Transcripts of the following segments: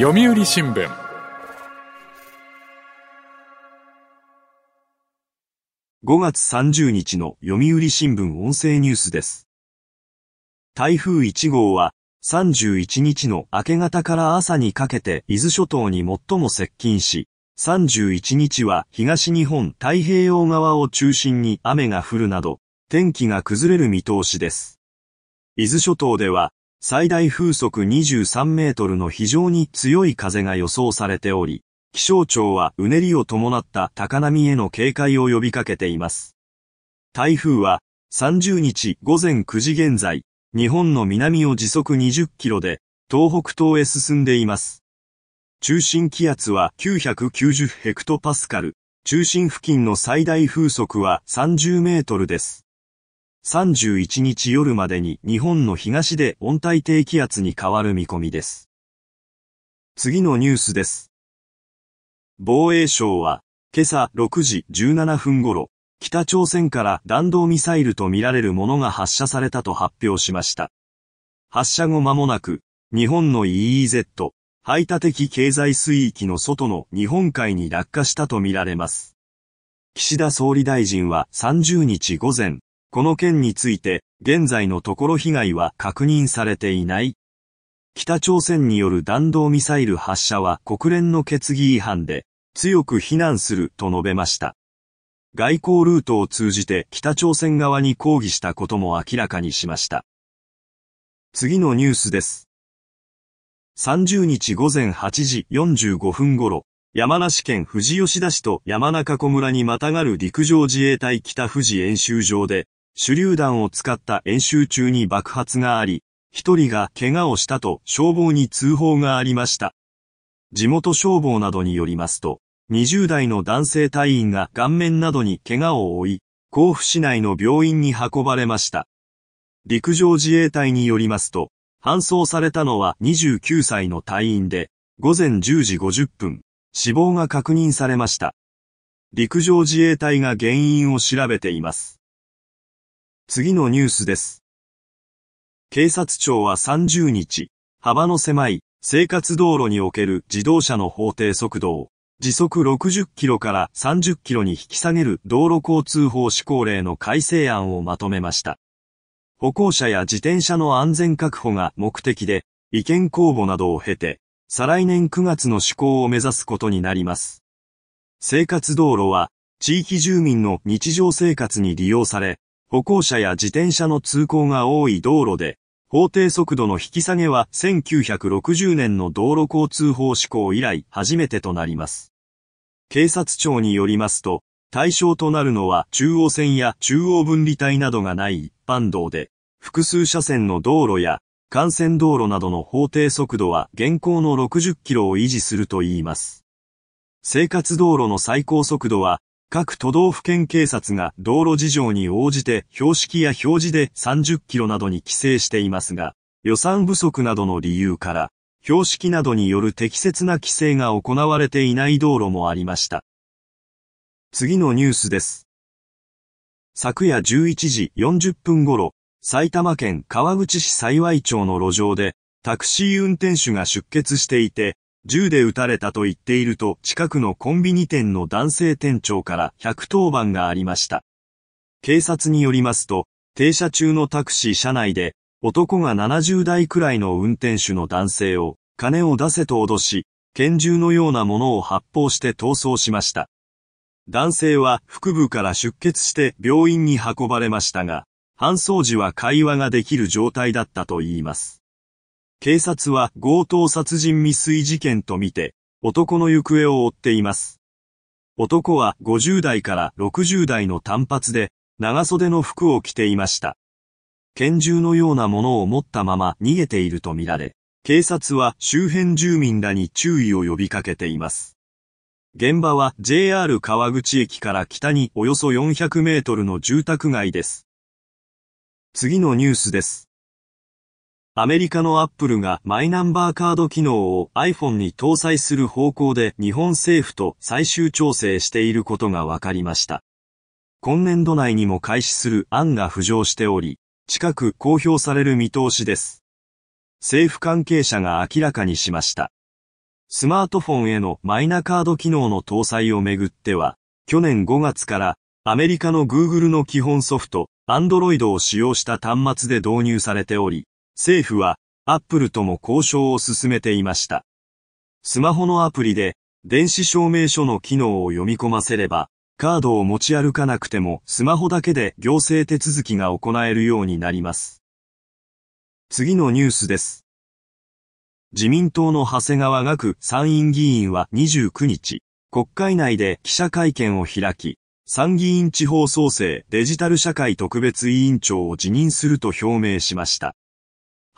読売新聞5月30日の読売新聞音声ニュースです。台風1号は31日の明け方から朝にかけて伊豆諸島に最も接近し、31日は東日本太平洋側を中心に雨が降るなど、天気が崩れる見通しです。伊豆諸島では最大風速23メートルの非常に強い風が予想されており、気象庁はうねりを伴った高波への警戒を呼びかけています。台風は30日午前9時現在、日本の南を時速20キロで東北東へ進んでいます。中心気圧は990ヘクトパスカル、中心付近の最大風速は30メートルです。31日夜までに日本の東で温帯低気圧に変わる見込みです。次のニュースです。防衛省は、今朝6時17分頃、北朝鮮から弾道ミサイルとみられるものが発射されたと発表しました。発射後間もなく、日本の EEZ、排他的経済水域の外の日本海に落下したとみられます。岸田総理大臣は30日午前、この件について、現在のところ被害は確認されていない。北朝鮮による弾道ミサイル発射は国連の決議違反で、強く非難すると述べました。外交ルートを通じて北朝鮮側に抗議したことも明らかにしました。次のニュースです。30日午前8時45分頃、山梨県富士吉田市と山中湖村にまたがる陸上自衛隊北富士演習場で、手榴弾を使った演習中に爆発があり、一人が怪我をしたと消防に通報がありました。地元消防などによりますと、20代の男性隊員が顔面などに怪我を負い、甲府市内の病院に運ばれました。陸上自衛隊によりますと、搬送されたのは29歳の隊員で、午前10時50分、死亡が確認されました。陸上自衛隊が原因を調べています。次のニュースです。警察庁は30日、幅の狭い生活道路における自動車の法定速度を時速60キロから30キロに引き下げる道路交通法施行令の改正案をまとめました。歩行者や自転車の安全確保が目的で、意見公募などを経て、再来年9月の施行を目指すことになります。生活道路は、地域住民の日常生活に利用され、歩行者や自転車の通行が多い道路で、法定速度の引き下げは1960年の道路交通法施行以来初めてとなります。警察庁によりますと、対象となるのは中央線や中央分離帯などがない一般道で、複数車線の道路や幹線道路などの法定速度は現行の60キロを維持するといいます。生活道路の最高速度は各都道府県警察が道路事情に応じて標識や表示で30キロなどに規制していますが、予算不足などの理由から、標識などによる適切な規制が行われていない道路もありました。次のニュースです。昨夜11時40分頃、埼玉県川口市幸町の路上で、タクシー運転手が出血していて、銃で撃たれたと言っていると近くのコンビニ店の男性店長から110番がありました。警察によりますと、停車中のタクシー車内で、男が70代くらいの運転手の男性を、金を出せと脅し、拳銃のようなものを発砲して逃走しました。男性は腹部から出血して病院に運ばれましたが、搬送時は会話ができる状態だったといいます。警察は強盗殺人未遂事件とみて、男の行方を追っています。男は50代から60代の単発で、長袖の服を着ていました。拳銃のようなものを持ったまま逃げているとみられ、警察は周辺住民らに注意を呼びかけています。現場は JR 川口駅から北におよそ400メートルの住宅街です。次のニュースです。アメリカのアップルがマイナンバーカード機能を iPhone に搭載する方向で日本政府と最終調整していることが分かりました。今年度内にも開始する案が浮上しており、近く公表される見通しです。政府関係者が明らかにしました。スマートフォンへのマイナカード機能の搭載をめぐっては、去年5月からアメリカの Google の基本ソフト、Android を使用した端末で導入されており、政府は Apple とも交渉を進めていました。スマホのアプリで電子証明書の機能を読み込ませれば、カードを持ち歩かなくてもスマホだけで行政手続きが行えるようになります。次のニュースです。自民党の長谷川学参院議員は29日、国会内で記者会見を開き、参議院地方創生デジタル社会特別委員長を辞任すると表明しました。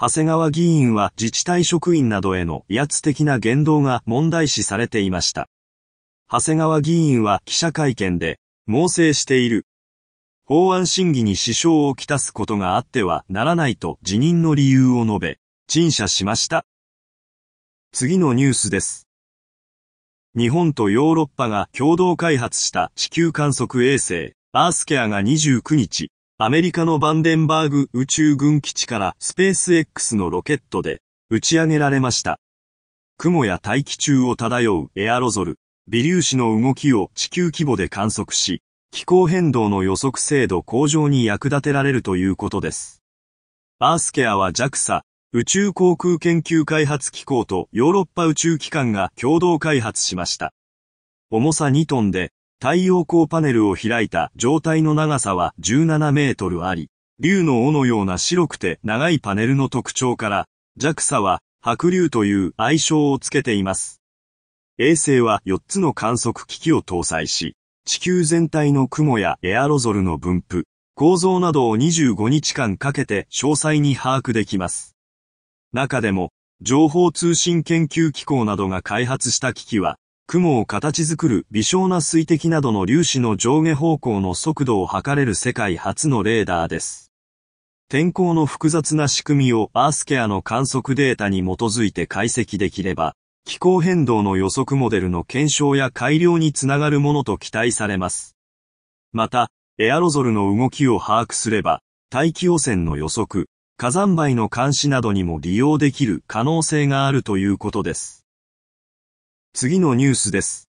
長谷川議員は自治体職員などへの威圧的な言動が問題視されていました。長谷川議員は記者会見で、猛省している。法案審議に支障をきたすことがあってはならないと辞任の理由を述べ、陳謝しました。次のニュースです。日本とヨーロッパが共同開発した地球観測衛星、アースケアが29日、アメリカのバンデンバーグ宇宙軍基地からスペース X のロケットで打ち上げられました。雲や大気中を漂うエアロゾル、微粒子の動きを地球規模で観測し、気候変動の予測精度向上に役立てられるということです。アースケアは JAXA、宇宙航空研究開発機構とヨーロッパ宇宙機関が共同開発しました。重さ2トンで太陽光パネルを開いた状態の長さは17メートルあり、竜の尾のような白くて長いパネルの特徴から、JAXA は白竜という愛称をつけています。衛星は4つの観測機器を搭載し、地球全体の雲やエアロゾルの分布、構造などを25日間かけて詳細に把握できます。中でも、情報通信研究機構などが開発した機器は、雲を形作る微小な水滴などの粒子の上下方向の速度を測れる世界初のレーダーです。天候の複雑な仕組みをアースケアの観測データに基づいて解析できれば、気候変動の予測モデルの検証や改良につながるものと期待されます。また、エアロゾルの動きを把握すれば、大気汚染の予測、火山灰の監視などにも利用できる可能性があるということです。次のニュースです。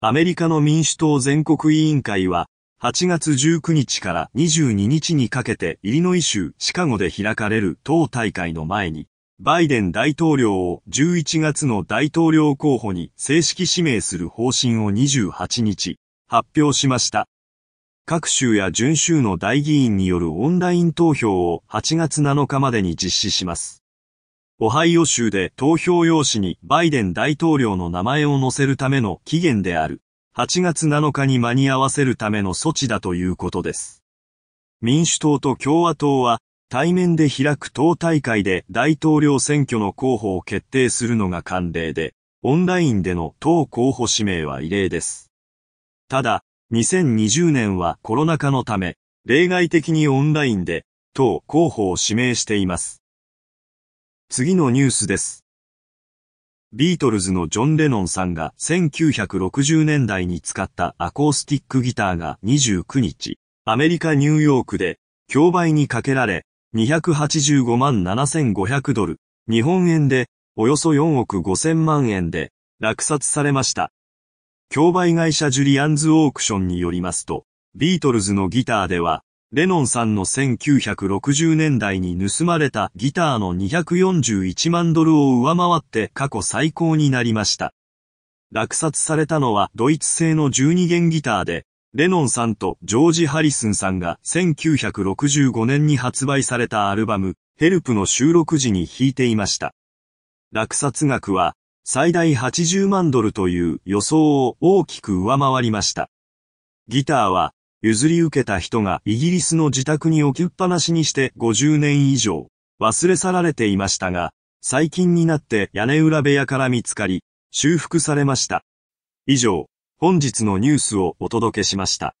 アメリカの民主党全国委員会は、8月19日から22日にかけてイリノイ州シカゴで開かれる党大会の前に、バイデン大統領を11月の大統領候補に正式指名する方針を28日、発表しました。各州や準州の大議員によるオンライン投票を8月7日までに実施します。オハイオ州で投票用紙にバイデン大統領の名前を載せるための期限である8月7日に間に合わせるための措置だということです。民主党と共和党は対面で開く党大会で大統領選挙の候補を決定するのが慣例で、オンラインでの党候補指名は異例です。ただ、2020年はコロナ禍のため、例外的にオンラインで党候補を指名しています。次のニュースです。ビートルズのジョン・レノンさんが1960年代に使ったアコースティックギターが29日、アメリカ・ニューヨークで競売にかけられ、285万7500ドル、日本円でおよそ4億5000万円で落札されました。競売会社ジュリアンズオークションによりますと、ビートルズのギターではレノンさんの1960年代に盗まれたギターの241万ドルを上回って過去最高になりました。落札されたのはドイツ製の12弦ギターで、レノンさんとジョージ・ハリスンさんが1965年に発売されたアルバム、ヘルプの収録時に弾いていました。落札額は最大80万ドルという予想を大きく上回りました。ギターは譲り受けた人がイギリスの自宅に置きっぱなしにして50年以上忘れ去られていましたが、最近になって屋根裏部屋から見つかり、修復されました。以上、本日のニュースをお届けしました。